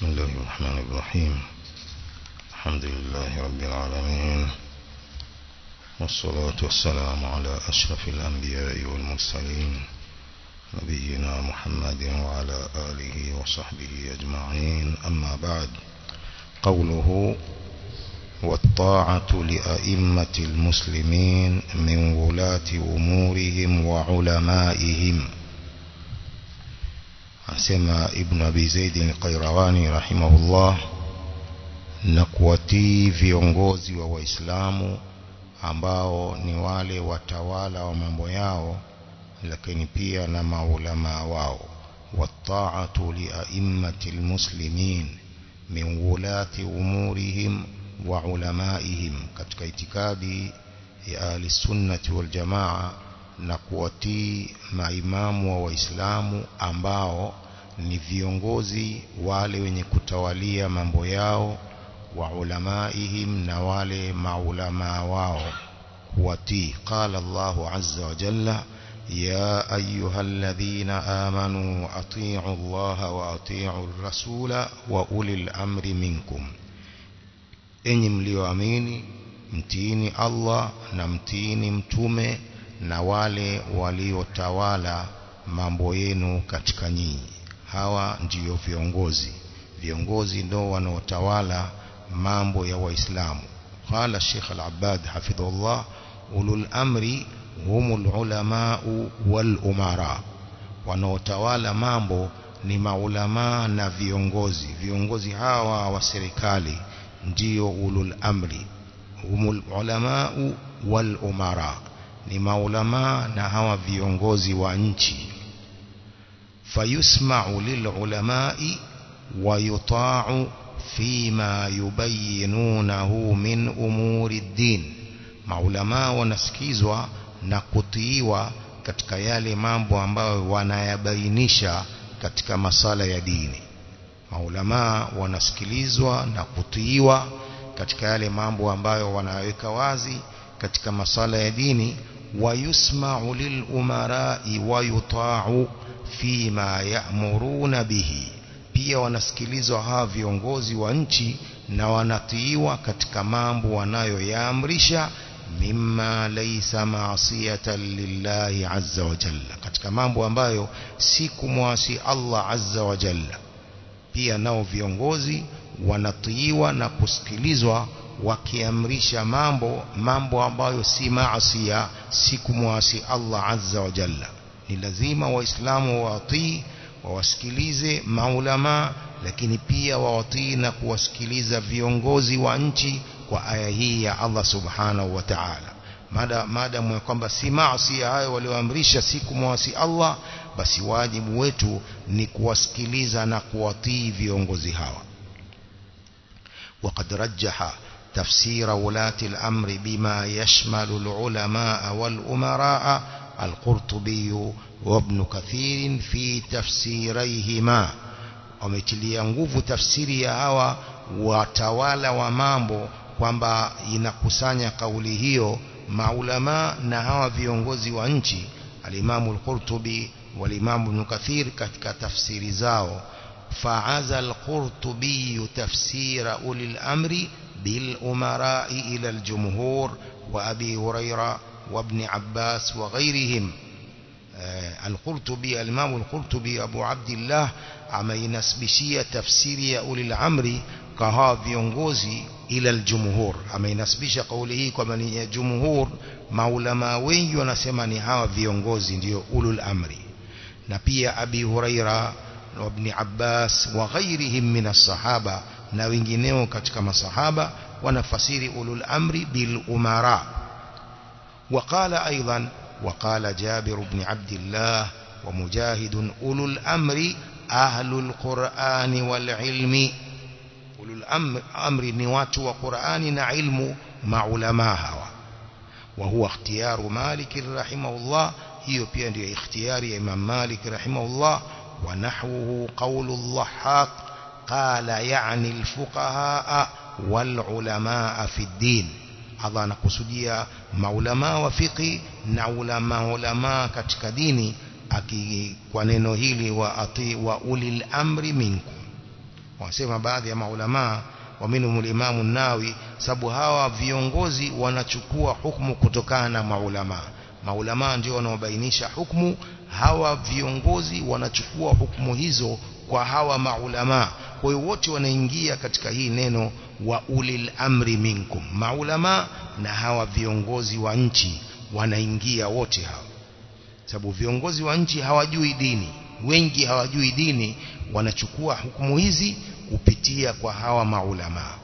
بسم الله الرحمن الرحيم. الحمد لله رب العالمين. والصلاة والسلام على أشرف الأنبياء والمرسلين نبينا محمد وعلى آله وصحبه أجمعين. أما بعد قوله والطاعة لأئمة المسلمين من ولاة أمورهم وعلمائهم. Asema ibn abi zaid al-qayrawani rahimahullah na kuwatii viongozi wa waislamu ambao ni wale watawala wa mambo yao lakini pia na maulama wao والطاعة لأئمة المسلمين من ولاة أمورهم وعلمائهم katika itikadi ya ahli sunnati wal jamaa na kuwatii maimamu wa waislamu ambao ni viongozi wale wenye kutawalia mambo yao wa ulamaihim na wale maulama wao kuwatii qala Allahu azza wa jalla يا أيها الذين آمنوا أطيعوا الله وأطيعوا الرسول وأولي الأمر منكم إني مليواميني mtiini Allah na mtiini mtume na wale waliotawala mambo yenu katika nyinyi. Hawa ndiyo viongozi. Viongozi ndio wanaotawala mambo ya waislamu. Qala Sheikh Al-Abbad hafidhullah ulul amri humul ulama wal umara. Wanaotawala mambo ni maulamaa na viongozi. Viongozi hawa wa serikali ndio ulul amri. Humul ulama wal umara ni maulama na hawa viongozi wa nchi fayusma'u lilulamai wa yuta'u fima yubayyinunahu min umuri ad-din maulama wanasikizwa na kutiiwa katika yale mambo ambayo wanayabainisha katika masala ya dini maulama wanasikilizwa na kutiiwa katika yale mambo ambayo wanaweka wazi katika masala ya dini ويسمع للأمراء ويطاع فيما يأمرون به pia wanasikilizwa hawa viongozi wa nchi na wanatiiwa katika mambo wanayoyaamrisha mimma laysa ma'siyatan lillahi azza wa jalla katika mambo ambayo si kumwasi Allah azza wa jalla pia nao viongozi wanatiiwa na kusikilizwa wakiamrisha mambo mambo ambayo si maasiya si kumwasi Allah azza wa jalla ni lazima waislamu wawatii wawasikilize maulama lakini pia wawatii na kuwasikiliza viongozi wa nchi kwa aya hii ya Allah subhanahu wa ta'ala maadamu ya kwamba si maasi hayo walioamrisha si kumwasi Allah basi wajibu wetu ni kuwasikiliza na kuwatii viongozi hawa وقد رجح تفسير ولاة الأمر بما يشمل العلماء والأمراء القرطبي وابن كثير في تفسيريهما wametilia nguvu tafsiri ya hawa watawala wa mambo kwamba inakusanya kauli hiyo maulama na hawa viongozi wa nchi alimamu al-Qurtubi walimamu ibn Kathir katika tafsiri zao fa'aza al-Qurtubi tafsira ulil amri بالأمراء إلى الجمهور وأبي هريرة وابن عباس وغيرهم. القرطبي الإمام القرطبي أبو عبد الله عما ينسبشية تفسير أولي الأمر كها viongozi إلى الجمهور. عما ينسبش قوله ni جمهور hawa viongozi ndio ulul amri na pia Abi Huraira na Ibn Abbas wa ghairihim min as-sahaba na wengineo katika masahaba wanafasiri ulul amri bil umara. وقال أيضا وقال جابر بن عبد الله ومجاهد أولو الأمر أهل القرآن والعلم أولو الأمر نوات وقرآن علم مع علماء وهو اختيار مالك رحمه الله هي بيان اختيار إمام مالك رحمه الله ونحوه قول الضحاك قال يعني الفقهاء والعلماء في الدين dini aki kwa neno hili wa ati wa ulil amri minkum wanasema baadhi ya maulamaa wa minhum al-Imam an-Nawawi sababu hawa viongozi wanachukua hukumu kutokana na maulamaa maulamaa ndio wanaobainisha hukumu hawa viongozi wanachukua hukumu hizo kwa hawa maulamaa kwa hiyo wote wanaingia katika hii neno wa ulil amri minkum maulamaa na hawa viongozi wa nchi wanaingia wote hawa sababu viongozi wa nchi hawajui dini wengi hawajui dini wanachukua hukumu hizi kupitia kwa hawa maulamaa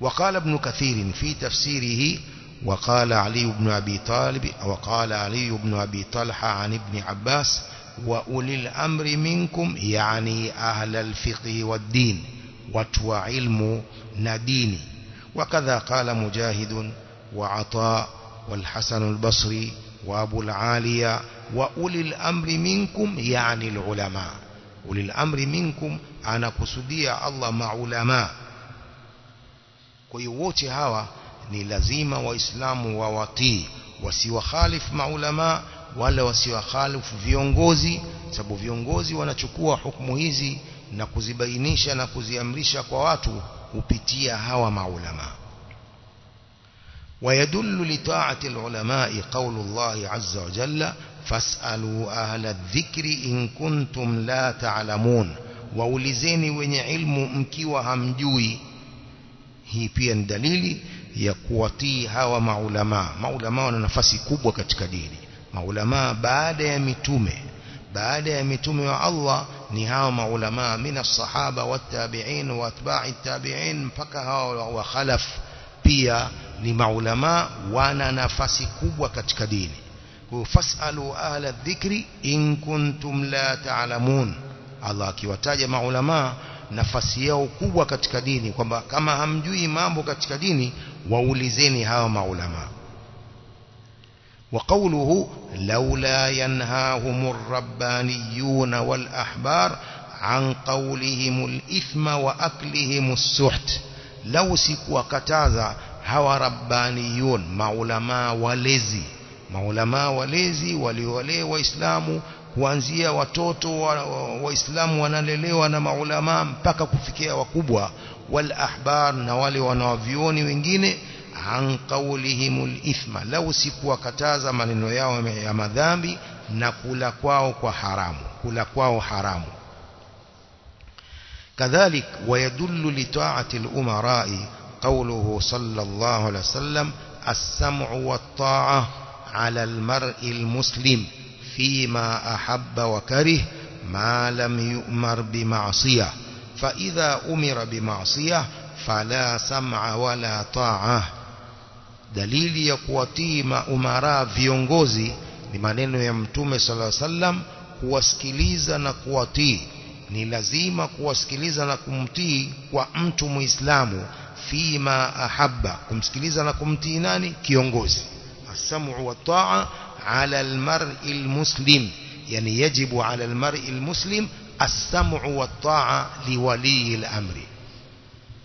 وقال ابن كثير في تفسيره وقال علي بن أبي طالب وقال علي بن أبي طلحة عن ابن عباس وأولي الأمر منكم يعني أهل الفقه والدين وتوى علم نديني. وكذا قال مجاهد وعطاء والحسن البصري وأبو العالية وأولي الأمر منكم يعني العلماء. أولي الأمر منكم أنا كسدية الله مع علماء. كيووتي هوا ni lazima waislamu wawatii wasiwakhalifu maulama wala wasiwakhalifu viongozi sababu viongozi wanachukua hukumu hizi na kuzibainisha na kuziamrisha kwa watu kupitia hawa maulama ويدل لطاعة العلماء قول الله عز وجل فاسألوا أهل الذكر إن كنتم لا تعلمون وأولزيني wenye ilmu mkiwa hamjui hii pia ni dalili ya kuwatii hawa maulama maulama wana nafasi kubwa katika dini maulama baada ya mitume baada ya mitume wa Allah ni hawa maulama mina sahaba watabi'in wa atba'i tabi'in mpaka hawa wa khalaf pia ni maulama wana nafasi kubwa katika dini fasalu ahla dhikri in kuntum la ta'lamun Allah akiwataja maulama nafasi yao kubwa katika dini kwamba kama hamjui mambo katika dini waulizeni hawa maulama وقوله لولا ينهاهم الربانيون والأحبار عن قولهم الإثم وأكلهم السحت لو سكوا كتازا هوا ربانيون waliwale waislamu kuanzia watoto waislamu wa wanalelewa na maulama mpaka kufikia wakubwa wal ahbar na wale wanawavioni wengine an qawlihimul ithma lau sikuwakataza maneno yao ya madhambi na kula kwao kwa haramu. Kula kwao كذلك ويدل لطاعة الأمراء قوله صلى الله عليه وسلم السمع والطاعة على المرء المسلم فيما أحب وكره ما لم يؤمر بمعصية فإذا أمر بمعصية فلا سمع ولا طاعة dalili ya kuwatii maumara viongozi ni maneno ya mtume sala sallam kuwasikiliza na kuwatii ni lazima kuwasikiliza na kumtii kwa mtu muislamu fima ahabba kumsikiliza na kumtii nani kiongozi السمع والطاعة على المرء المسلم يعني يجب على المرء المسلم السمع والطاعة لولي الأمر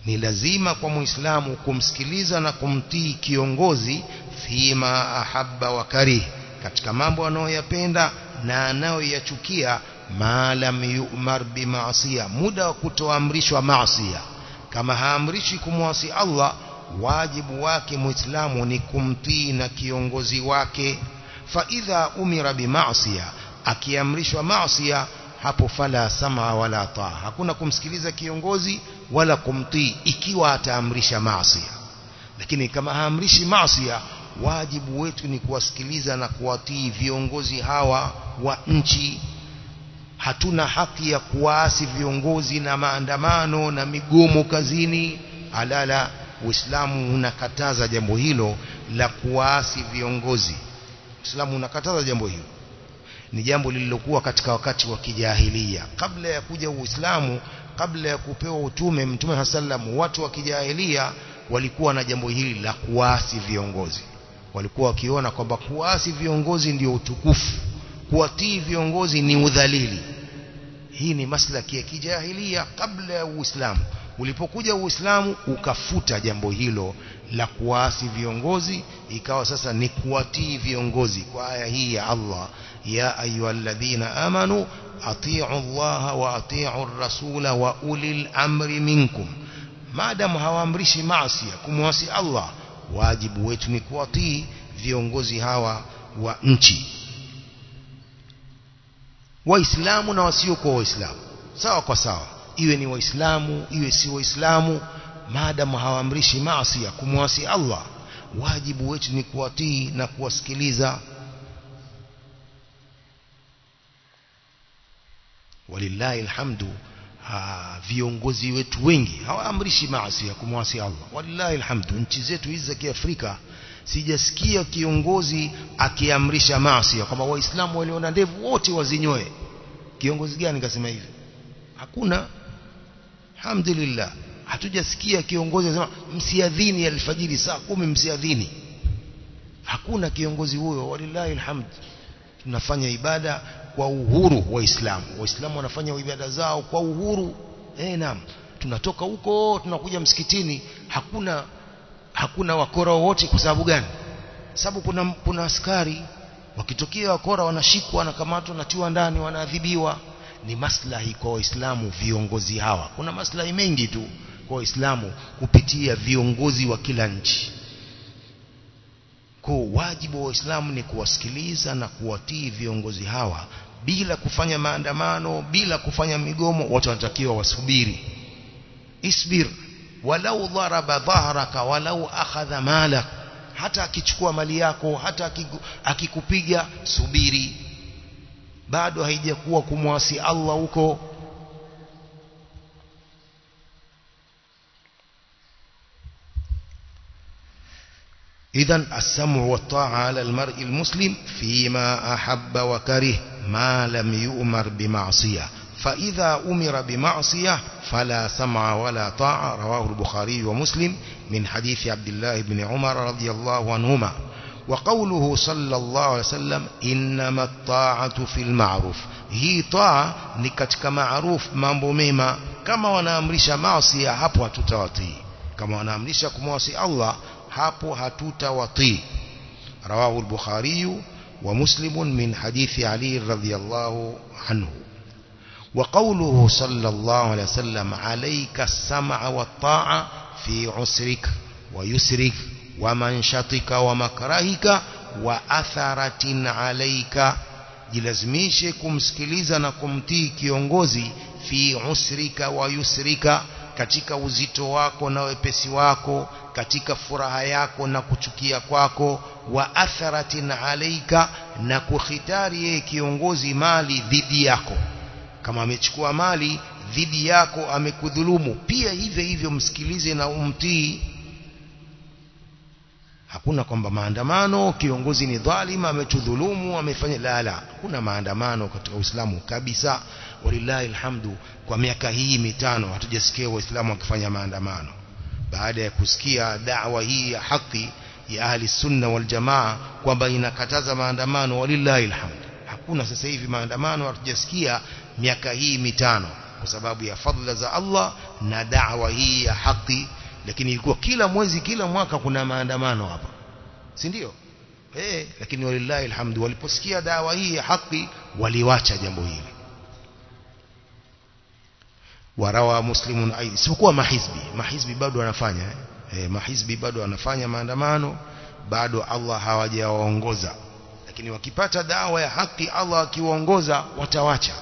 ni lazima kwa muislamu kumsikiliza na kumtii kiongozi fima ahabba wa karih katika mambo anayoyapenda na anayoyachukia maalam yu'mar bimaasiya muda wa kutoamrishwa maasiya kama haamrishi kumwasi Allah wajibu wake muislamu ni kumtii na kiongozi wake. Fa idha umira bimaasiya akiamrishwa maasiya hapo fala sama wala taa hakuna kumsikiliza kiongozi wala kumtii ikiwa ataamrisha maasi lakini kama haamrishi maasi wajibu wetu ni kuwasikiliza na kuwatii viongozi hawa wa nchi. Hatuna haki ya kuasi viongozi na maandamano na migomo kazini. Alala uislamu unakataza jambo hilo la kuasi viongozi. Uislamu unakataza jambo hilo. Ni jambo lililokuwa katika wakati wa kijahilia kabla ya kuja uislamu kabla ya kupewa utume mtume hasallam watu wa kijahilia walikuwa na jambo hili la kuasi viongozi. Walikuwa wakiona kwamba kuasi viongozi ndio utukufu kuwatii viongozi ni udhalili. Hii ni maslaki ya kijahilia kabla ya uislamu. Ulipokuja uislamu ukafuta jambo hilo la kuasi viongozi ikawa sasa ni kuwatii viongozi kwa aya hii ya Allah Allah wa atii'u ar-rasula wa ulil amri minkum maadamu hawaamrishi maasi kumwasi Allah wajibu wetu ni kuwatii viongozi hawa wa nchi waislamu na wasiokuwa waislamu sawa kwa sawa iwe ni waislamu iwe si waislamu maadamu hawaamrishi maasi kumwasi Allah wajibu wetu ni kuwatii na kuwasikiliza walillahi alhamdu viongozi wetu wengi hawaamrishi maasi ya kumwasi Allah. Walillahi alhamdu nchi zetu hizi za Kiafrika sijasikia kiongozi akiamrisha maasi kwamba waislamu waliona ndevu wote wazinyoe. Kiongozi gani kasema hivi? Hakuna. Alhamdulillah hatujasikia kiongozi anasema msiadhini alfajiri saa kumi msiadhini. Hakuna kiongozi huyo. Walillahi alhamd tunafanya ibada kwa uhuru waislamu waislamu wanafanya ibada zao kwa uhuru. Eh naam. Tunatoka huko tunakuja msikitini. Hakuna hakuna wakora wote kwa sababu gani? Sababu kuna kuna askari. Wakitokea wakora wanashikwa wanakamatwa wanatiwa ndani wanaadhibiwa. Ni maslahi kwa waislamu viongozi hawa. Kuna maslahi mengi tu kwa waislamu kupitia viongozi wa kila nchi. Kwa wajibu wa waislamu ni kuwasikiliza na kuwatii viongozi hawa bila kufanya maandamano bila kufanya migomo watu wanatakiwa wasubiri isbir walau dharaba dhahraka walau akhadha malak hata akichukua mali yako hata akikupiga subiri bado haijakuwa kumwasi Allah huko إذا السمع والطاعة على المرء المسلم فيما أحب وكره ما لم يؤمر بمعصية. فإذا أمر بمعصية فلا سمع ولا طاعة رواه البخاري ومسلم من حديث عبد الله بن عمر رضي الله عنهما. وقوله صلى الله عليه وسلم إنما الطاعة في المعروف. هي طاعة نكتك معروف mambo mema. Kama wanaamrisha maasi hapo hatutawatii. Kama wanaamrisha kumwasi Allah hapo hatutawatii. رواه البخاري ومسلم من حديث علي رضي الله عنه. وقوله صلى الله عليه وسلم عليك السمع والطاعة في عسرك ويسرك ومنشطك ومكرهك وأثرة عليك. jilazimishe kumsikiliza na kumtii kiongozi fi katika uzito wako na wepesi wako katika furaha yako na kuchukia kwako wa atharatin alaika na kukhitari yeye kiongozi mali dhidi yako. Kama amechukua mali dhidi yako amekudhulumu. Pia hivyo hivyo msikilize na umtii. Hakuna kwamba maandamano kiongozi ni dhalima ametudhulumu amefanya la la. Hakuna maandamano katika Uislamu kabisa walillahi alhamdu kwa miaka hii mitano hatujasikia waislamu wakifanya maandamano. Baada ya kusikia da'wa hii ya haki ya ahli sunna wal jamaa kwamba inakataza maandamano walillahi alhamdu. Hakuna sasa hivi maandamano hatujasikia miaka hii mitano kwa sababu ya fadla za Allah na da'wa hii ya haki. Lakini ilikuwa kila mwezi kila mwaka kuna maandamano hapa. Si ndio? Eh lakini walillahi alhamdu waliposikia dawa hii ya haki waliwacha jambo hili warawa muslimun isipokuwa mahizbi mahizbi bado wanafanya eh, eh mahizbi bado wanafanya maandamano bado Allah hawajawaongoza lakini wakipata dawa ya haki Allah akiwaongoza watawacha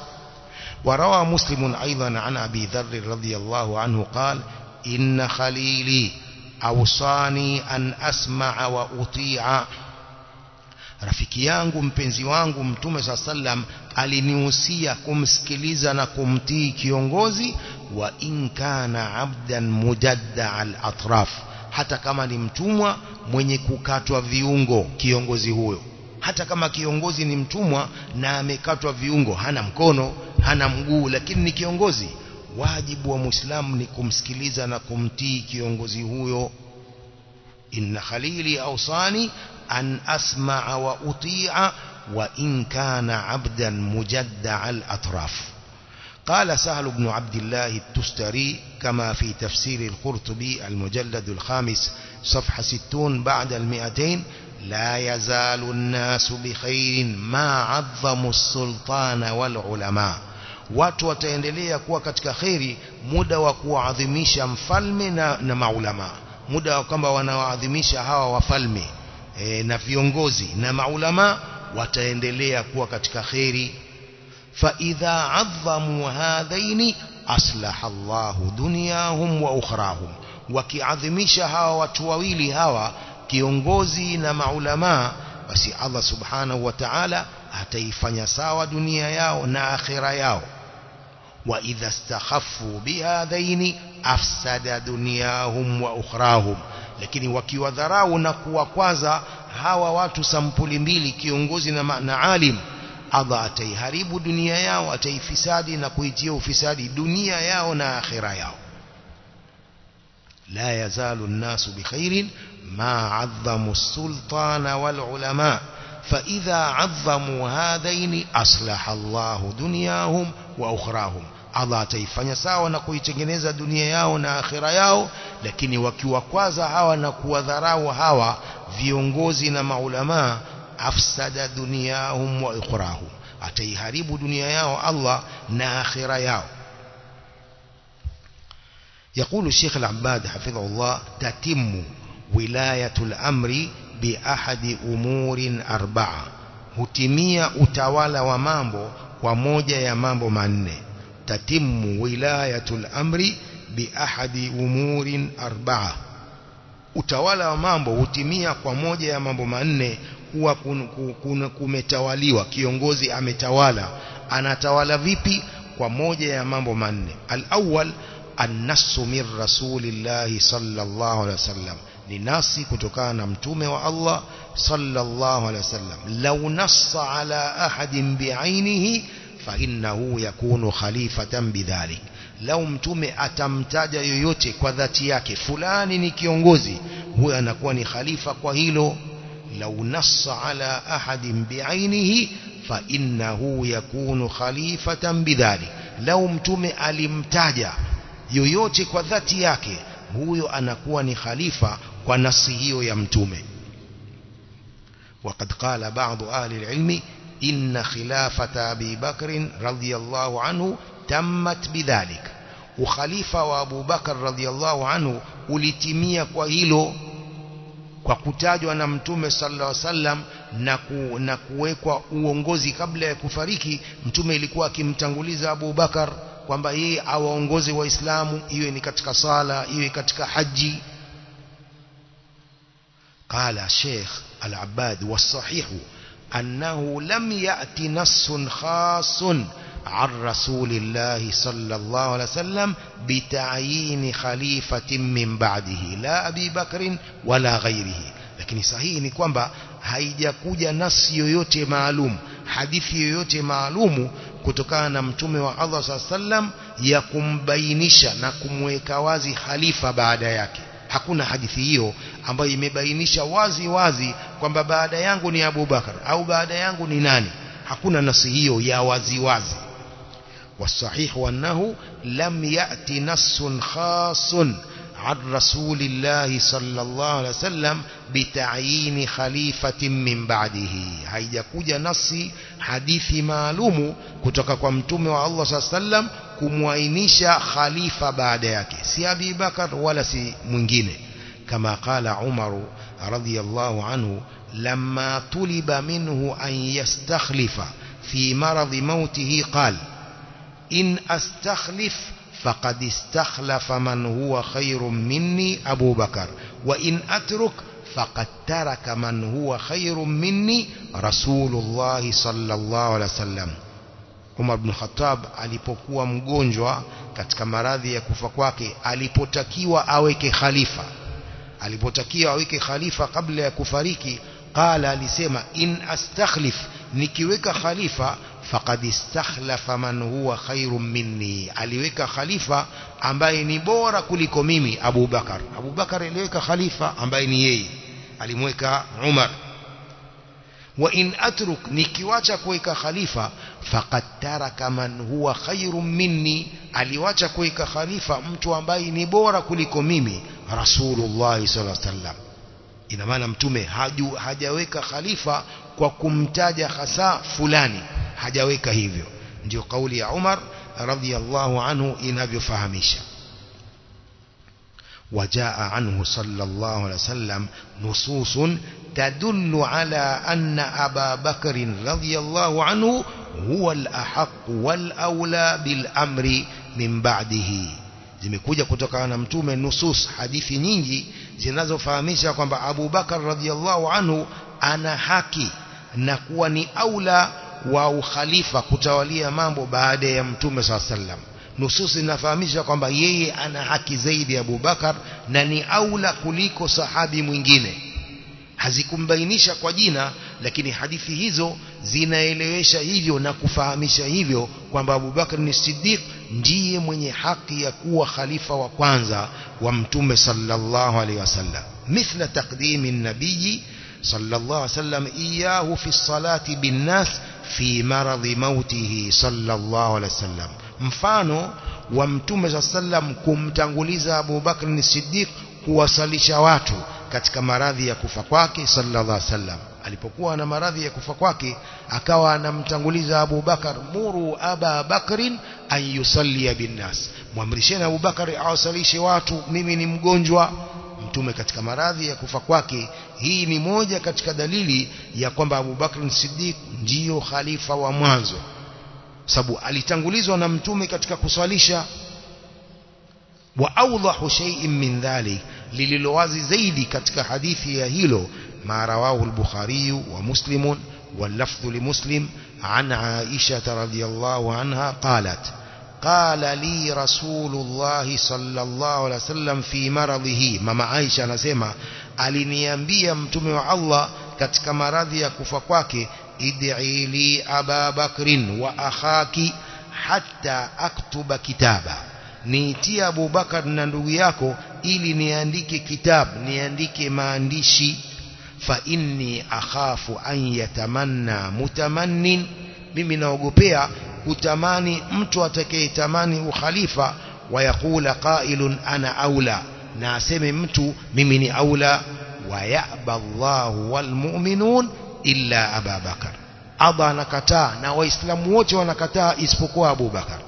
warawa muslimun aidan an abi dharr radhiyallahu anhu qala إن خليلي أوصاني أن أسمع وأطيع rafiki yangu mpenzi wangu mtume saa sallam alinihusia kumsikiliza na kumtii kiongozi wa in kana abdan mujadda al atraf hata kama ni mtumwa mwenye kukatwa viungo kiongozi huyo. Hata kama kiongozi ni mtumwa na amekatwa viungo hana mkono hana mguu lakini ni kiongozi wajibu wa muislamu ni kumsikiliza na kumtii kiongozi huyo إن خليلي أوصاني أن أسمع وأطيع وإن كان عبدا مجدع الأطراف. قال سهل بن عبد الله التستري كما في تفسير القرطبي المجلد الخامس صفحة ستون بعد المئتين لا يزال الناس بخير ما عظم السلطان والعلماء. Watu wataendelea kuwa katika khairi muda wa kuadhimisha mfalme na, na maulamaa muda wa kwamba wanawaadhimisha hawa wafalme e, na viongozi na maulama wataendelea kuwa katika kheri فإذا عظموا أصلح الله دنياهم وأخراهم wakiadhimisha hawa watu wawili hawa kiongozi na maulama basi Allah subhanahu wa ta'ala ataifanya sawa dunia yao na akhira yao وإذا استخفوا بهذين أفسد دنياهم وأخراهم. لكن وكي وذراو نقوى قوازا هوا واتو سمبولي ميلي كيونغوزنا معنى عالم أضا أتيهرب دنيا ياو أتي فسادي نقويتيو فسادي دنيا ياو ناخرا ياو لا يزال الناس بخير ما عظموا السلطان والعلماء فإذا عظموا هذين أصلح الله دنياهم وأخراهم Allah ataifanya sawa na kuitengeneza dunia yao na akhira yao lakini wakiwakwaza hawa na kuwadharau hawa viongozi na maulamaa afsada duniyahum wa ukhrahum ataiharibu dunia yao Allah na akhira yao يقول الشيخ العباد حفظه الله تتم ولاية الأمر بأحد أمور أربعة wa mambo kwa moja ya mambo manne tatimu wilayatul amri biahadi umurin arbaa utawala wa mambo hutimia kwa moja ya mambo manne huwa kumetawaliwa kiongozi ametawala anatawala vipi kwa moja ya mambo manne al-awwal النص من رسول الله صلى الله عليه وسلم لناس كتكان متومه والله صلى الله عليه وسلم لو نص على أحد بعينه فإنه يكون خليفة بذلك لو mtume atamtaja yoyote kwa dhati yake fulani ni kiongozi huyo anakuwa ni khalifa kwa hilo لو نص على أحد بعينه فإنه يكون خليفة بذلك لو mtume alimtaja yoyote kwa dhati yake huyo anakuwa ni khalifa kwa nasi hiyo ya mtume وقد قال بعض أهل العلم إن خلافة أبي بكر رضي الله عنه تمت بذلك وخليفة وأبو بكر رضي الله عنه ulitimia kwa hilo kwa kutajwa na mtume sallallahu alaihi wasallam na, ku, na kuwekwa uongozi kabla ya kufariki mtume ilikuwa akimtanguliza Abu Bakar kwamba yeye awaongoze waislamu iwe ni katika sala iwe katika haji قال الشيخ العباد والصحيح أنه لم يأتي نص خاص عن رسول الله صلى الله عليه وسلم بتعيين خليفة من بعده لا أبي بكر ولا غيره. لكن صحيح نكوان با هيدا كوجا نص يوتي معلوم حديث يوتي معلوم كتكان امتم وعظة صلى الله عليه وسلم يقوم بينشا نكم ويكوازي خليفة بعد يكي hakuna hadithi hiyo ambayo imebainisha wazi wazi kwamba baada yangu ni Abu Bakar au baada yangu ni nani hakuna nasi hiyo ya wazi wazi والصحيح أنه لم يأتي نص خاص عن رسول الله صلى الله عليه وسلم بتعيين خليفة من بعده haijakuja nasi hadithi maalumu kutoka kwa mtume wa Allah الله عليه وسلم kumwainisha khalifa baada yake si Abi Bakar wala si mwingine kama qala Umar radhiyallahu anhu lamma tuliba minhu an yastakhlifa fi marad mautihi qala in astakhlif فقد استخلف من هو خير مني أبو بكر وإن أترك فقد ترك من هو خير مني رسول الله صلى الله عليه وسلم Umar bin Khattab alipokuwa mgonjwa katika maradhi ya kufa kwake alipotakiwa aweke khalifa. Alipotakiwa aweke khalifa kabla ya kufariki qala alisema in astakhlif nikiweka khalifa faqad istakhlafa man huwa khairun minni. Aliweka khalifa ambaye ni bora kuliko mimi Abu Bakar. Abu Bakar aliweka khalifa ambaye ni yeye. Alimweka Umar وإن أترك nikiwata kuweka khalifa فقد ترك من هو خير مني. aliwata kuweka khalifa mtu ambaye ni bora kuliko mimi. رسول الله صلى الله عليه وسلم. إذا maana Mtume hajaweka khalifa wa kumtaja hasa fulani. هجاويكا هيفيو. ديو قولي عمر رضي الله عنه إنا بيفهميشا وجاء عنه صلى الله عليه وسلم نصوص تدل على أن أبا بكر رضي الله عنه هو الأحق والأولى بالأمر من بعده zimekuja kutokana na mtume nusus hadithi nyingi zinazofahamisha kwamba Abu Bakar radhiallahu anhu ana haki na kuwa ni aula wa ukhalifa kutawalia mambo baada ya mtume saa sallam nusus zinafahamisha kwamba yeye ana haki zaidi ya Abu Bakar na ni aula kuliko sahabi mwingine hazikumbainisha kwa jina lakini hadithi hizo zinaelewesha hivyo na kufahamisha hivyo kwamba Abu Bakar ni Siddiq ndiye mwenye haki ya kuwa khalifa wa kwanza wa mtume sallallahu alaihi wasallam mithla taqdimi nabii sallallahu alaihi wasallam iyahu fi salati bin nas fi maradhi mautihi sallallahu alaihi wasallam mfano wa mtume sa sallam kumtanguliza Abu Bakr ni Siddiq kuwasalisha watu katika maradhi ya kufa kwake sallallahu alaihi wasallam. Alipokuwa na maradhi ya kufa kwake akawa anamtanguliza Abu Bakar muru Aba Bakrin an yusallia binnas. Muamrisheni Abu Bakar awasalishe watu mimi ni mgonjwa. Mtume katika maradhi ya kufa kwake hii ni moja katika dalili ya kwamba Abu Bakr Siddiq ndiyo khalifa wa mwanzo sababu alitangulizwa na mtume katika kuswalisha wa awdahu shay'in min dhalik lililowazi zaidi katika hadithi ya hilo ma rawahu al-Bukhari wa Muslim واللفظ لمسلم عائشة رضي الله عنها قالت قال لي رسول الله صلى الله عليه وسلم في مرضه ماما عائشة anasema aliniambia mtume wa Allah katika maradhi ya kufa kwake li Aba Bakrin wa akhaki hatta aktuba kitaba niitie Abu Bakar na ndugu yako ili niandike kitabu niandike maandishi fa inni akhafu an yatamanna mutamannin mimi naogopea kutamani mtu atakayetamani ukhalifa wayakula qailun ana aula na aseme mtu mimi ni aula wayaba Allahu walmu'minun illa Aba Bakar. Allah anakataa na waislamu wote wanakataa isipokuwa Abu Bakar.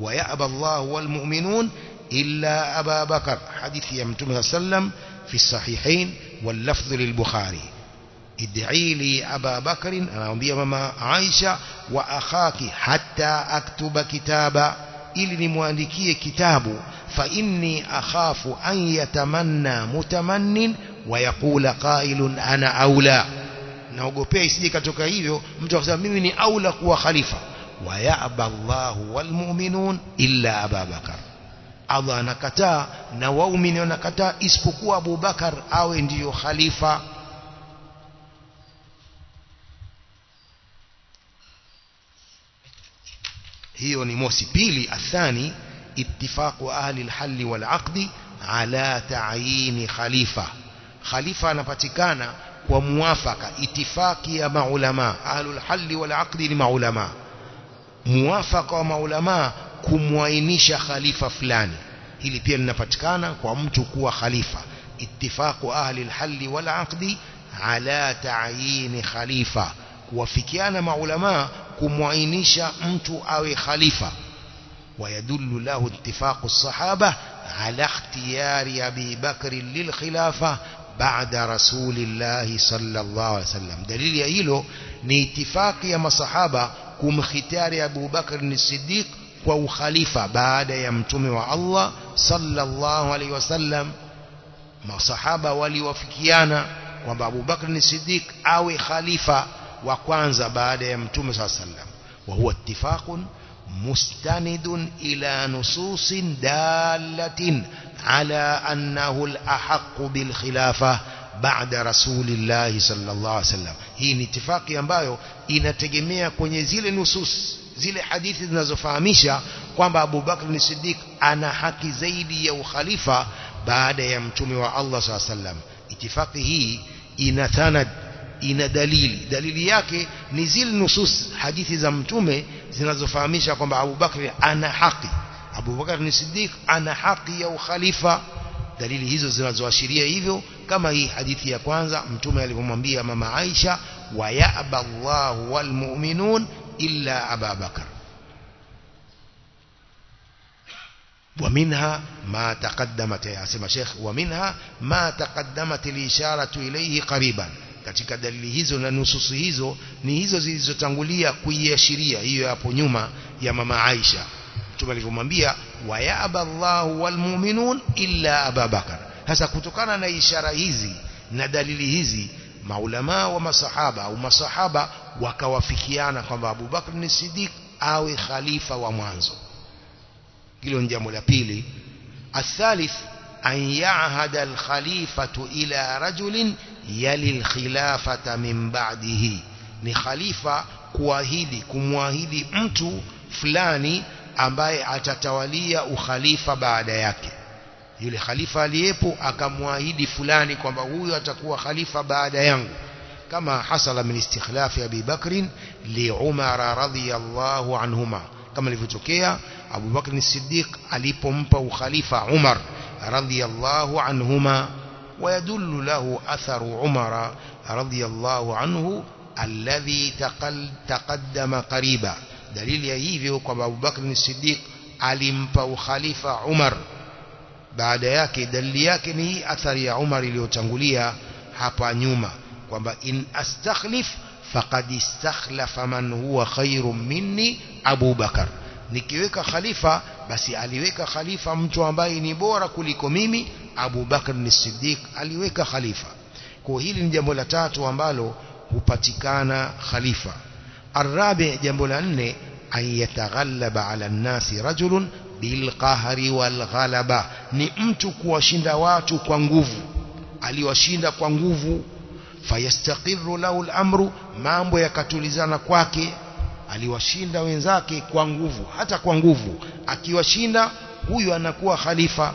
ويأبى الله والمؤمنون إلا أبا بكر حديث يمتم سلم في الصحيحين واللفظ للبخاري ادعي لي أبا بكر أنا أنبيا ماما عائشة وأخاك حتى أكتب كتابا إلي مواندكي كتاب فإني أخاف أن يتمنى متمن ويقول قائل أنا أولى naogopea isije katoka hivyo mtu akasema mimi ni aula kuwa khalifa الله والمؤمنون إلا أبا بكر Allah anakataa na waumini wanakataa isipokuwa Abu Bakar awe ndiyo khalifa hiyo ni mosi pili athani ittifaqu ahli alhalli wal aqdi ala ta'yin khalifa khalifa anapatikana وموافقة اتفاقية مع علماء أهل الحل والعقد مع علماء. موافقة مع علماء كموينش خليفة فلاني. هلي بيان نفتكانا ومتكوى خليفة. اتفاق أهل الحل والعقد على تعيين خليفة. وفكيانا مع علماء كموينش أمتو أو خليفة. ويدل له اتفاق الصحابة على اختيار أبي بكر للخلافة بعد رسول الله صلى الله عليه وسلم. دليل يأيله نيتفاق يا مصحابة كم ختار أبو بكر الصديق وخليفة بعد يمتم الله صلى الله عليه وسلم. ما صحابة ولي وفكيانا وأبو بكر الصديق أو خليفة وكوانزا بعد يمتم صلى الله عليه وسلم. وهو اتفاق مستند إلى نصوص دالة على أنه الأحق بالخلافة بعد رسول الله صلى الله عليه وسلم. هي نتفاقي إن إنتجميع كوني زيل نصوص زيل حديث نزفاميشا قام أبو بكر الصديق أنا حق زيدي يو خليفة بعد يمتمي الله صلى الله عليه وسلم. اتفاقي هي إنتاند ina dalili دليل yake ni zil nusus hadithi za mtume zinazofahamisha kwamba أبو بكر أنا haki Abu Bakr ni Siddiq ana haki ya ukhalifa dalili hizo zinazoashiria hivyo kama hii hadithi ya kwanza mtume alivyomwambia mama Aisha wa ya'ba Allahu wal mu'minun illa Aba Bakr ومنها ما تقدمت يا سما شيخ ومنها ما تقدمت الإشارة إليه قريبا katika dalili hizo na nususi hizo ni hizo zilizotangulia kuiashiria hiyo hapo nyuma ya mama Aisha mtume alivyomwambia wayaba Allahu walmu'minun illa Aba Bakar sasa kutokana na ishara hizi na dalili hizi maulama wa masahaba au masahaba wakawafikiana kwamba Abu Bakr ni Siddiq awe khalifa wa mwanzo hilo ni jambo la pili athalith an ya'hada al-khalifatu ila rajulin yali al-khilafata min ba'dihi ni khalifa kuahidi kumwahidi mtu fulani ambaye atatawalia ukhalifa baada yake yule khalifa aliyepo akamwahidi fulani kwamba huyu atakuwa khalifa baada yangu kama hasala min istikhlafi Abi Bakrin li Umar radhiyallahu anhuma kama ilivyotokea Abu Bakr as-Siddiq alipompa ukhalifa Umar radhiyallahu anhuma ويدل له أثر عمر رضي الله عنه الذي تقدم قريبا dalili ya hivyo kwa Abu Bakr Siddiq alimpa ukhalifa Umar. Baada yake dalili yake ni hii athari ya Umar iliyotangulia hapa nyuma kwamba in astakhlif faqad istakhlafa man huwa khairun minni Abu Bakar nikiweka khalifa basi aliweka khalifa mtu ambaye ni bora kuliko mimi Abu Bakar ni Siddiq aliweka khalifa. Kwa hili ni jambo la tatu ambalo hupatikana khalifa. Arabi jambo la nne an yataghallaba ala nasi rajulun bilqahri walghalaba ni mtu kuwashinda watu kwa nguvu aliwashinda kwa nguvu fayastaqirru lahu al-amru mambo yakatulizana kwake aliwashinda wenzake kwa nguvu hata kwa nguvu akiwashinda huyu anakuwa khalifa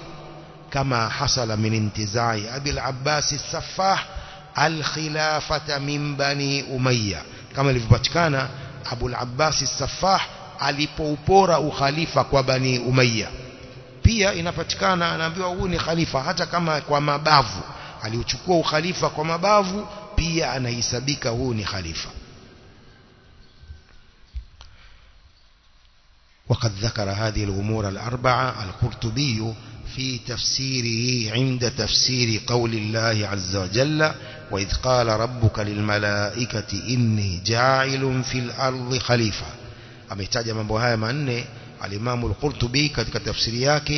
kama hasala min intizai abil abbas as-saffah al-khilafata min bani umayya kama ilivyopatikana abul abbas as-saffah alipoupora ukhalifa kwa bani umayya pia inapatikana anaambiwa huyu ni khalifa hata kama kwa mabavu aliuchukua ukhalifa kwa mabavu pia anahesabika huyu ni khalifa وقد ذكر هذه الأمور الأربعة القرطبي في تفسيره عند تفسير قول الله عز وجل وإذ قال ربك للملائكة إني جاعل في الأرض خليفة. أمتاج من بهاي من الإمام القرطبي كتك تفسيرياك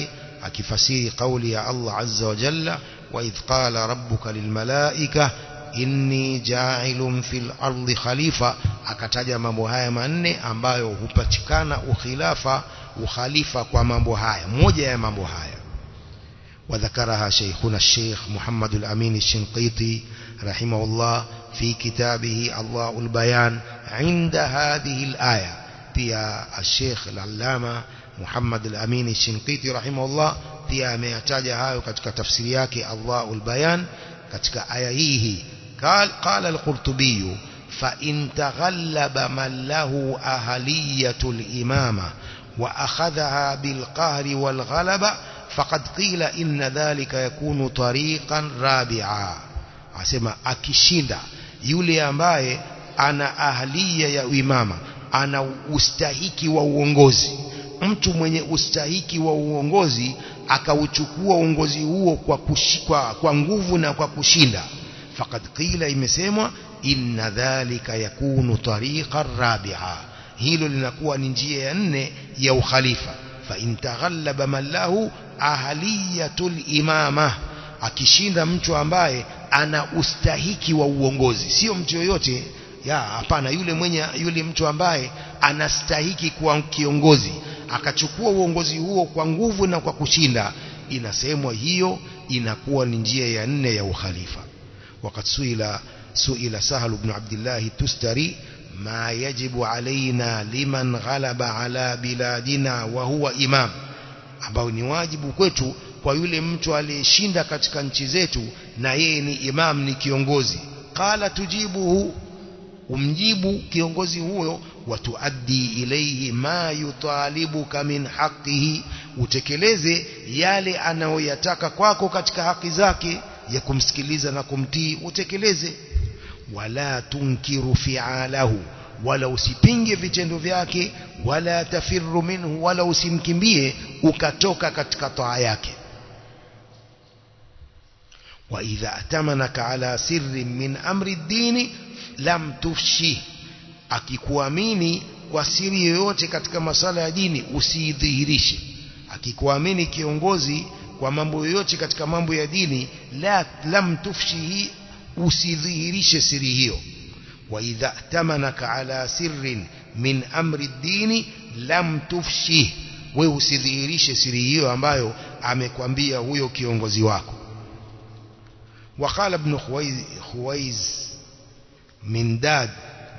أكفسير قولي الله عز وجل وإذ قال ربك للملائكة إني جاعل في الأرض خليفة. أكتاج من بهاي من أمبايو هبتكان أخلافة وخليفة كما بهاي موجة من بهاي وذكرها شيخنا الشيخ محمد الأمين الشنقيطي رحمه الله في كتابه الله البيان عند هذه الآية. pia الشيخ العلامة محمد الأمين الشنقيطي رحمه الله pia ameyataja hayo katika tafsiri yake Allahul Bayan katika aya قال قال القرطبي فإن تغلب من له أهلية الإمامة وأخذها بالقهر والغلبة faqad qila inna dhalika yakunu tariqan rabi'a. Asema akishinda yule ambaye ana ahliya ya uimama ana ustahiki wa uongozi mtu mwenye ustahiki wa uongozi akauchukua uongozi huo kwa, kushikwa, kwa nguvu na kwa kushinda. Faqad qila imesemwa inna dhalika yakunu tariqa rabi'a. Hilo linakuwa ni njia ya nne ya ukhalifa. Fa intaghallaba man lahu ahliyatul imama akishinda mtu ambaye ana ustahiki wa uongozi. Sio mtu yoyote ya hapana yule mwenye yule mtu ambaye anastahiki kuwa kiongozi. Akachukua uongozi huo kwa nguvu na kwa kushinda inasemwa hiyo inakuwa ni njia ya nne ya ukhalifa. Wakati suila suila sahal ibn abdullah tustari ma yajibu alaina liman ghalaba ala biladina wa huwa imam ambao ni wajibu kwetu kwa yule mtu aliyeshinda katika nchi zetu na yeye ni imam ni kiongozi. Qala tujibuhu umjibu kiongozi huyo watuaddi ilayhi ma yutalibuka min haqqihi utekeleze yale anayoyataka kwako katika haki zake ya kumsikiliza na kumtii utekeleze. Wala tunkiru fi'alahu wala usipinge vitendo vyake wala tafiru minhu wala usimkimbie ukatoka katika taa yake. Wa idha atamanaka ala sirrin min amri ad-dini lam tufshi akikuamini kwa siri yoyote katika masala ya dini usidhihirishe akikuamini kiongozi kwa mambo yoyote katika mambo ya dini la lam tufshihi usidhihirishe siri hiyo وإذا اتمنك على سر من أمر الدين لم تفشه ويوسذيريش سريه أمبايو أميكوانبيا ويوكيون غزيواكو وقال ابن خويز, خويز من داد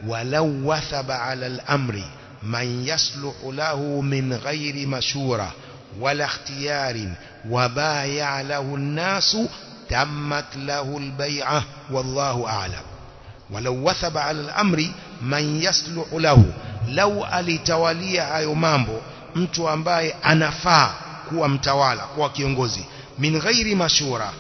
ولو وثب على الأمر من يصلح له من غير مشورة ولا اختيار وبايع له الناس تمت له البيعة. والله أعلم. ولو وثب على الأمر من يصلح له لو alitawaliya hayo mambo mtu ambaye anafaa kuwa mtawala kuwa kiongozi min ghairi mashura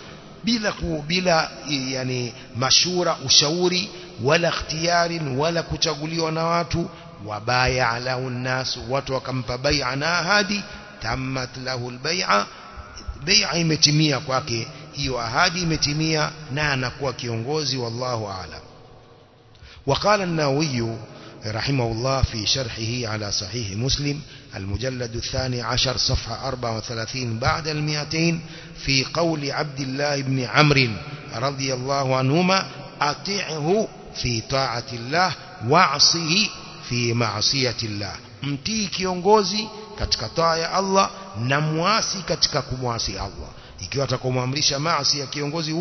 bila ku, bila yani mashura ushauri wala ikhtiyarin wala kuchaguliwa na watu wabaya lahu nnas watu wakampa bai'a na ahadi tammat lahu albay'a bai'a imetimia kwake hiyo ahadi imetimia na anakuwa kiongozi wallahu a'lam وقال النووي رحمه الله في شرحه على صحيح مسلم المجلد الثاني عشر صفحة 34 بعد المئتين في قول عبد الله بن عمرو رضي الله عنهما أطعه في طاعة الله وأعصه في معصية الله. mtii kiongozi katika taa ya Allah na muasi katika kumwasi Allah. Ikiwa atakomwamrisha maasi ya kiongozi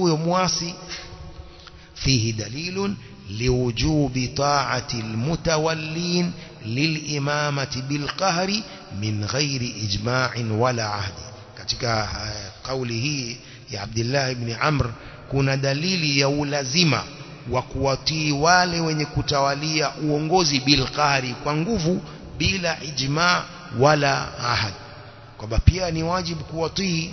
لوجوب طاعة المتولين للإمامة بالقهر من غير إجماع ولا عهد. كتك قوله يا عبد الله بن عمر كنا دليل يولزم وكواتي والي ونكتوالي ونغوزي بالقهر كونغوفو بلا إجماع ولا عهد كبا بياني واجب كواتي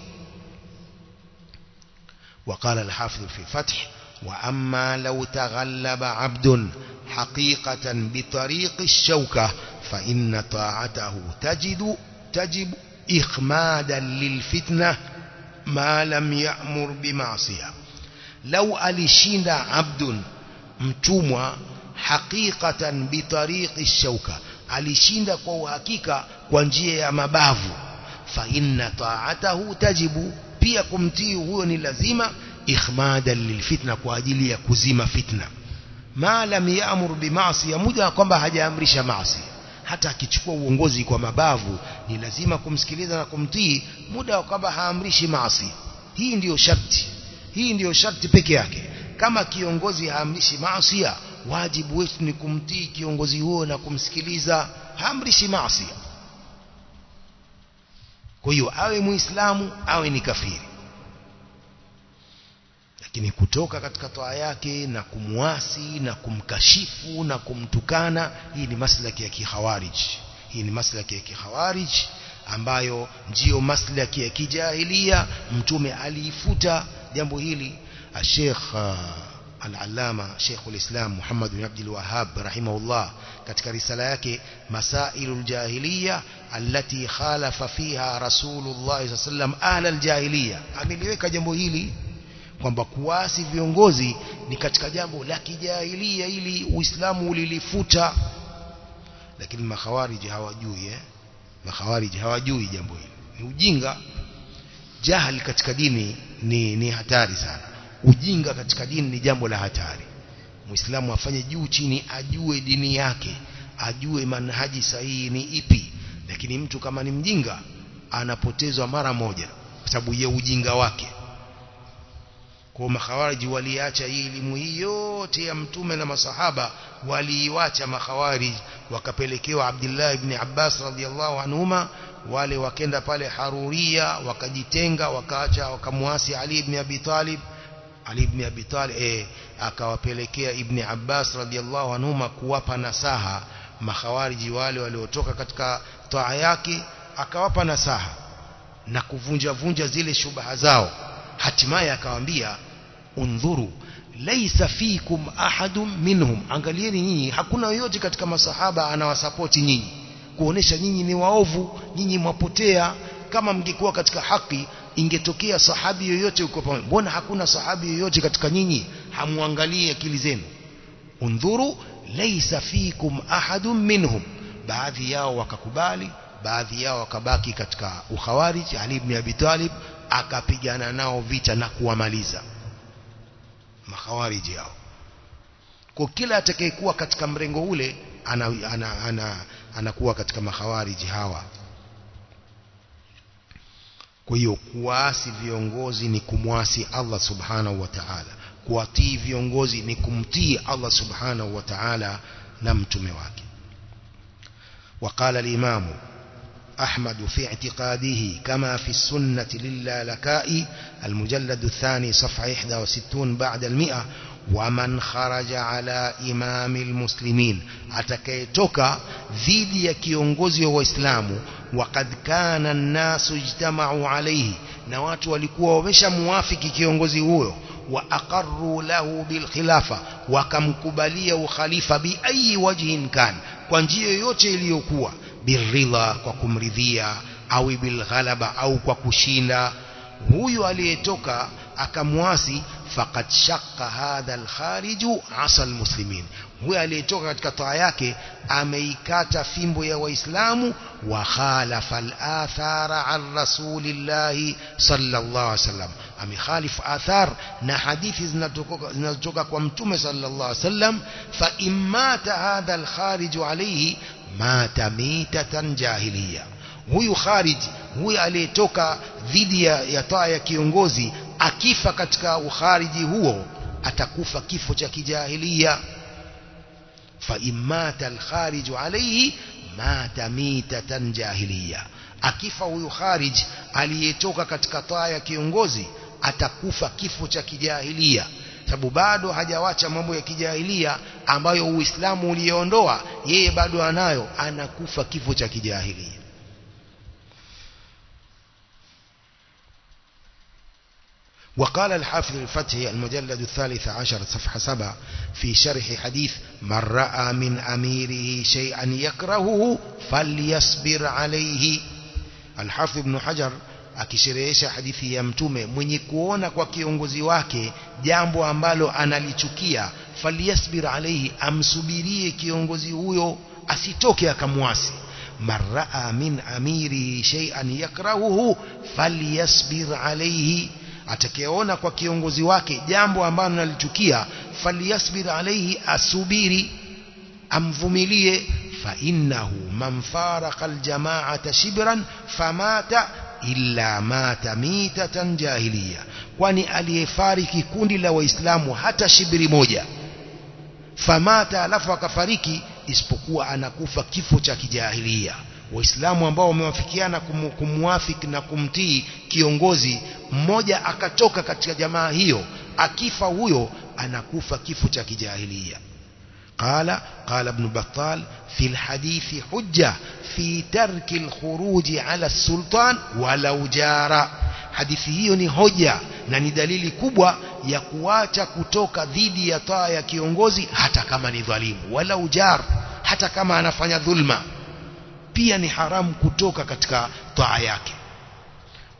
وقال الحافظ في فتح وأما لو تغلب عبد حقيقة بطريق الشوكة فإن طاعته تجد تجب إخمادا للفتنة ما لم يأمر بمعصية. لو ألشين عبد متومة حقيقة بطريق الشوكة mabavu fa inna ta'atahu tajibu pia kumtii huyo ni lazima ikhmadan lilfitna kwa ajili ya kuzima fitna. Ma lam ya'mur ya muda kwamba hajaamrisha maasi hata akichukua uongozi kwa mabavu ni lazima kumsikiliza na kumtii muda wa kwamba haamrishi maasi hii ndiyo sharti. Hii ndiyo sharti peke yake. Kama kiongozi haamrishi maasi wajibu wetu ni kumtii kiongozi huo na kumsikiliza. Haamrishi maasi kwa hiyo awe muislamu awe ni kafiri lakini kutoka katika toa yake na kumwasi na kumkashifu na kumtukana hii ni maslaki ya kikhawarij hii ni maslaki ya kikhawarij ambayo ndiyo maslaki ya kijahilia mtume aliifuta jambo hili Sheikh al-Allama Sheikh al-Islam Muhammad bin Abdul Wahhab rahimahullah katika risala yake Masailul Jahiliya allati khalafa fiha Rasulullah sallam ahla al-jahiliya ameliweka jambo hili kwamba kuasi viongozi ni katika jambo la kijahilia ili Uislamu ulilifuta. Lakini makhawariji hawajui eh? Makhawariji hawajui jambo hili. Ni ujinga. Jahali katika dini ni ni hatari sana. Ujinga katika dini ni jambo la hatari. Muislamu afanye juu chini ajue dini yake ajue manhaji sahihi ni ipi. Lakini mtu kama ni mjinga anapotezwa mara moja kwa sababu ya ujinga wake kwa makhawariji waliacha hii elimu hii yote ya mtume na masahaba waliiacha makhawariji wakapelekewa Abdullah ibn Abbas radhiallahu anhuma wale wakenda pale Haruria wakajitenga wakaacha wakamuasi Ali ibn Abi Talib. Ali ibn Abi Talib eh, akawapelekea Ibn Abbas radhiallahu anhuma kuwapa nasaha makhawariji wale waliotoka katika taa yake akawapa nasaha na kuvunja vunja zile shubaha zao hatimaye akawaambia undhuru laisa fikum ahadun minhum. Angalieni nyinyi hakuna yoyote katika masahaba anawasapoti nyinyi. Kuonesha nyinyi ni waovu nyinyi mwapotea. Kama mngekuwa katika haki ingetokea sahabi yoyote uko pamoja. Mbona hakuna sahabi yoyote katika nyinyi? Hamuangalie akili zenu. Undhuru laisa fikum ahadun minhum. Baadhi yao wakakubali baadhi yao wakabaki katika ukhawarij. Ali ibn Abi Talib akapigana nao vita na kuwamaliza makhawariji hao kwa kila atakayekuwa katika mrengo ule anakuwa ana, ana, ana, ana katika makhawariji hawa kwa hiyo kuasi viongozi ni kumwasi Allah subhanahu wa ta'ala kuwatii viongozi ni kumtii Allah subhanahu wa ta'ala na mtume wake وقال الإمام أحمد في اعتقاده كما في السنة للا لكاء المجلد الثاني صفحة 61 بعد المئة ومن خرج على إمام المسلمين. أتكيتك ذيدي كيونغوزي وإسلام وقد كان الناس اجتمعوا عليه. نوات ولكوا ومشا موافق كيونغوزي هو وأقروا له بالخلافة وكم كبلية وخليفة بأي وجه كان. كونجي يوتي ليكوه birridha kwa kumridhia au bilghalaba au kwa kushinda huyu aliyetoka akamwasi faqad shaqqa hadha alkhariju asa almuslimin huyu aliyetoka katika taa yake ameikata fimbo ya waislamu wa khalafa alathara an rasulillahi sallallahu alaihi wasallam amekhalif athar na hadithi zinazotoka kwa mtume sallallahu alaihi wasallam fa immata hadha alkhariju alayhi kharij huyu aliyetoka dhidi ya, ya taa ya kiongozi akifa katika ukhariji huo atakufa kifo cha kijahilia fa immata alkhariju alayhi mata mitatan jahiliya akifa huyu kharij aliyetoka katika taa ya kiongozi atakufa kifo cha kijahilia sababu bado hajawacha mambo ya kijahilia ambayo uislamu uliondoa yeye bado anayo anakufa kifo cha kijahilia وقال الحافظ الفتح المجلد الثالث عشر صفحة سبع في شرح حديث من رأى من أميره شيئا يكرهه فليصبر عليه الحافظ ابن حجر akisherehesha hadithi ya mtume mwenye kuona kwa kiongozi wake jambo ambalo analichukia falyasbir alayhi amsubirie kiongozi huyo asitoke akamwasi marraa min amiri shay'an yakrahuhu falyasbir alayhi atakayeona kwa kiongozi wake jambo ambalo analichukia falyasbir alayhi asubiri amvumilie innahu man faraqa aljama'ata shibran famata illa mata mitatan jahiliya kwani aliyefariki kundi la waislamu hata shibiri moja famata alafu akafariki isipokuwa anakufa kifo cha kijahilia waislamu ambao wamewafikiana kum, kumwafiki na kumtii kiongozi mmoja akatoka katika jamaa hiyo akifa huyo anakufa kifo cha kijahilia قال قال ابن بطال في الحديث حجة في ترك الخروج على السلطان ولو جار hadithi hiyo ni hoja na ni dalili kubwa ya kuacha kutoka dhidi ya taa ya kiongozi hata kama ni dhalimu wala ujar hata kama anafanya dhulma pia ni haramu kutoka katika taa yake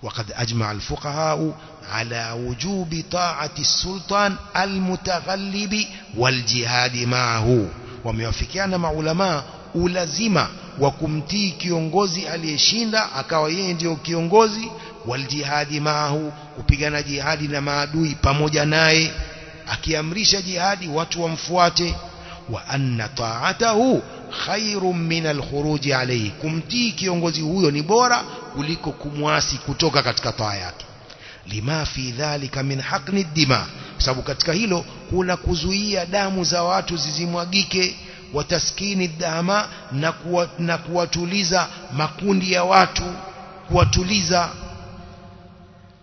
وقد أجمع الفقهاء على وجوب طاعة السلطان المتغلب والجهاد معه وموافقيana maulama ulazima wa kumtii kiongozi aliyeshinda akawa yeye ndio kiongozi waljihadi maahu kupigana jihadi na maadui pamoja naye. Akiamrisha jihadi watu wamfuate. Wa anna ta'atahu khairun min alkhuruji alayhi. Kumtii kiongozi huyo ni bora kuliko kumwasi kutoka katika taa yake. Lima fi dhalika min haqni dima. Sababu katika hilo kuna kuzuia damu za watu zizimwagike wataskini dhama na, na kuwatuliza makundi ya watu kuwatuliza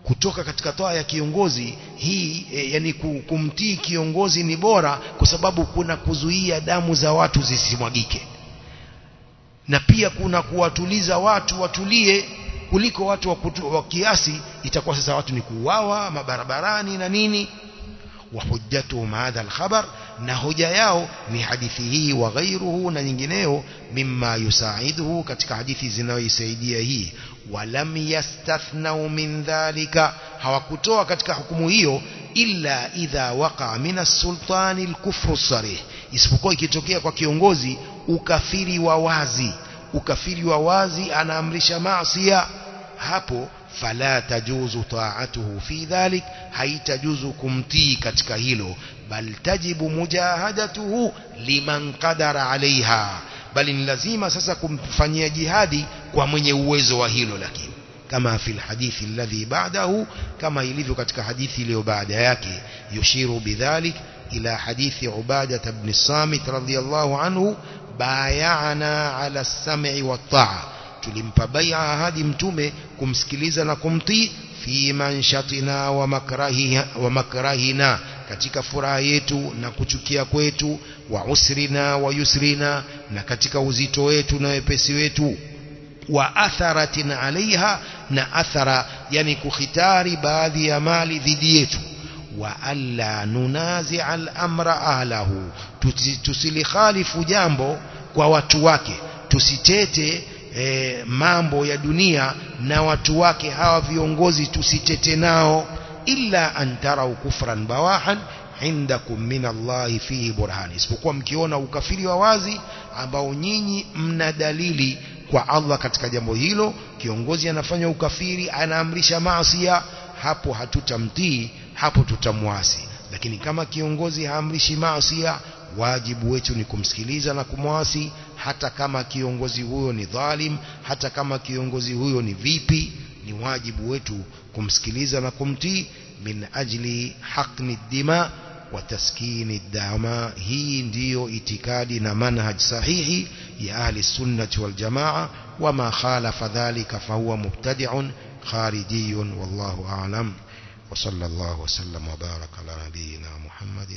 kutoka katika toa ya kiongozi. Hii e, yani kumtii kiongozi ni bora kwa sababu kuna kuzuia damu za watu zisimwagike. Na pia kuna kuwatuliza watu watulie kuliko watu wa kiasi. Itakuwa sasa watu ni kuuawa mabarabarani na nini. Wa hujjatuhum hadha alkhabar. Na hoja yao ni hadithi hii wa ghairuhu na nyingineo mimma yusaiduhu katika hadithi zinazoisaidia hii walam yastathnau min dhalika hawakutoa katika hukumu hiyo illa idha waqa min as-sultani al-kufru sarih isipokuwa ikitokea kwa kiongozi ukafiri wa wazi ukafiri wa wazi anaamrisha maasi hapo fala tajuzu ta'atuhu fi dhalik haitajuzu kumtii katika hilo بل تجب مجاهدته لمن قدر عليها. بل لزيما سسكم فني جهادي ومن يوز وهيل لكن. كما في الحديث الذي بعده كما يلذ كتك حديث ليبعدهاك يشير بذلك إلى حديث عبادة بن الصامت رضي الله عنه بايعنا على السمع والطاعة. تلمب بيع هذه متومة كمسكليزنا كمطي في منشطنا ومكرهنا. Katika furaha yetu na kuchukia kwetu wa usrina wa yusrina na katika uzito wetu na wepesi wetu wa atharatin alaiha na athara yani kuhitari baadhi ya mali dhidi yetu wa alla nunazi al-amra ahlahu tusilikhalifu jambo kwa watu wake tusitete e, mambo ya dunia na watu wake hawa viongozi tusitete nao illa an tarau kufran bawahan indakum min Allahi fihi burhan. Isipokuwa mkiona ukafiri wa wazi ambao nyinyi mna dalili kwa Allah katika jambo hilo kiongozi anafanya ukafiri anaamrisha maasi hapo hatutamtii hapo tutamwasi. Lakini kama kiongozi haamrishi maasi wajibu wetu ni kumsikiliza na kumwasi hata kama kiongozi huyo ni dhalim hata kama kiongozi huyo ni vipi ni wajibu wetu kumsikiliza na kumtii min ajli haqni dima wa taskini dama hii ndiyo itikadi na manhaj sahihi ya ahli sunnati wal jamaa wama khalafa dhalika fahuwa mubtadi'un kharijiyun wallahu a'lam وصلى الله وسلم وبارك على نبينا محمد